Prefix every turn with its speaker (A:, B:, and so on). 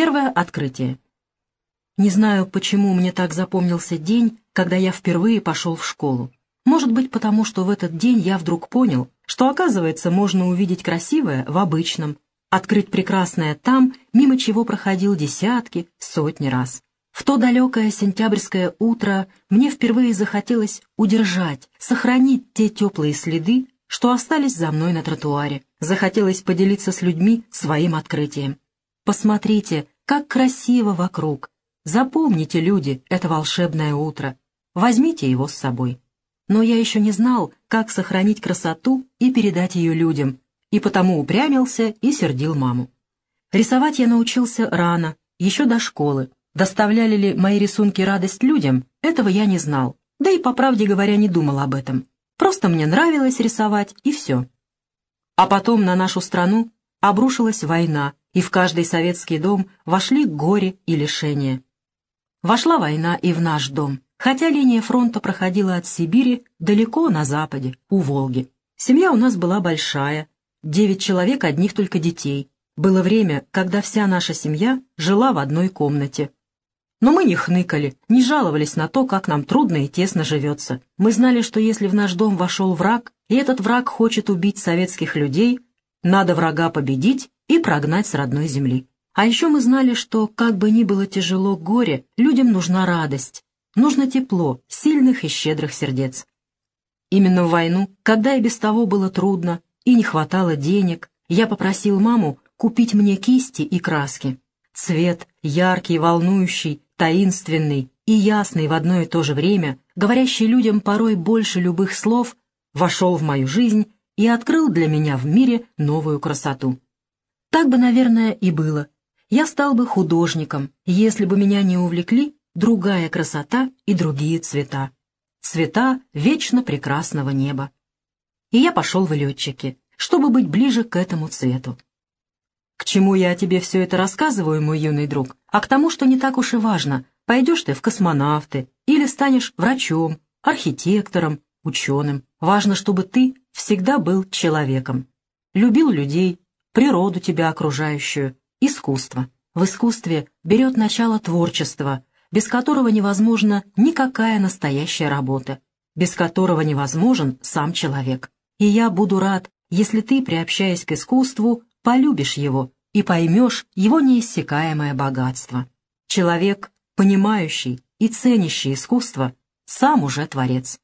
A: Первое открытие. Не знаю, почему мне так запомнился день, когда я впервые пошел в школу. Может быть, потому что в этот день я вдруг понял, что, оказывается, можно увидеть красивое в обычном, открыть прекрасное там, мимо чего проходил десятки, сотни раз. В то далекое сентябрьское утро мне впервые захотелось удержать, сохранить те теплые следы, что остались за мной на тротуаре. Захотелось поделиться с людьми своим открытием. Посмотрите, как красиво вокруг. Запомните, люди, это волшебное утро. Возьмите его с собой. Но я еще не знал, как сохранить красоту и передать ее людям, и потому упрямился и сердил маму. Рисовать я научился рано, еще до школы. Доставляли ли мои рисунки радость людям, этого я не знал, да и, по правде говоря, не думал об этом. Просто мне нравилось рисовать, и все. А потом на нашу страну обрушилась война, и в каждый советский дом вошли горе и лишения. Вошла война и в наш дом, хотя линия фронта проходила от Сибири далеко на западе, у Волги. Семья у нас была большая, девять человек одних только детей. Было время, когда вся наша семья жила в одной комнате. Но мы не хныкали, не жаловались на то, как нам трудно и тесно живется. Мы знали, что если в наш дом вошел враг, и этот враг хочет убить советских людей, надо врага победить и прогнать с родной земли. А еще мы знали, что, как бы ни было тяжело горе, людям нужна радость, нужно тепло, сильных и щедрых сердец. Именно в войну, когда и без того было трудно и не хватало денег, я попросил маму купить мне кисти и краски. Цвет, яркий, волнующий, таинственный и ясный в одно и то же время, говорящий людям порой больше любых слов, вошел в мою жизнь и открыл для меня в мире новую красоту. Так бы, наверное, и было, я стал бы художником, если бы меня не увлекли другая красота и другие цвета. Цвета вечно прекрасного неба. И я пошел в летчики, чтобы быть ближе к этому цвету. К чему я тебе все это рассказываю, мой юный друг? А к тому, что не так уж и важно, пойдешь ты в космонавты или станешь врачом, архитектором, ученым. Важно, чтобы ты всегда был человеком. Любил людей, природу тебя окружающую, Искусство. В искусстве берет начало творчество, без которого невозможна никакая настоящая работа, без которого невозможен сам человек. И я буду рад, если ты, приобщаясь к искусству, полюбишь его и поймешь его неиссякаемое богатство. Человек, понимающий и ценящий искусство, сам уже творец.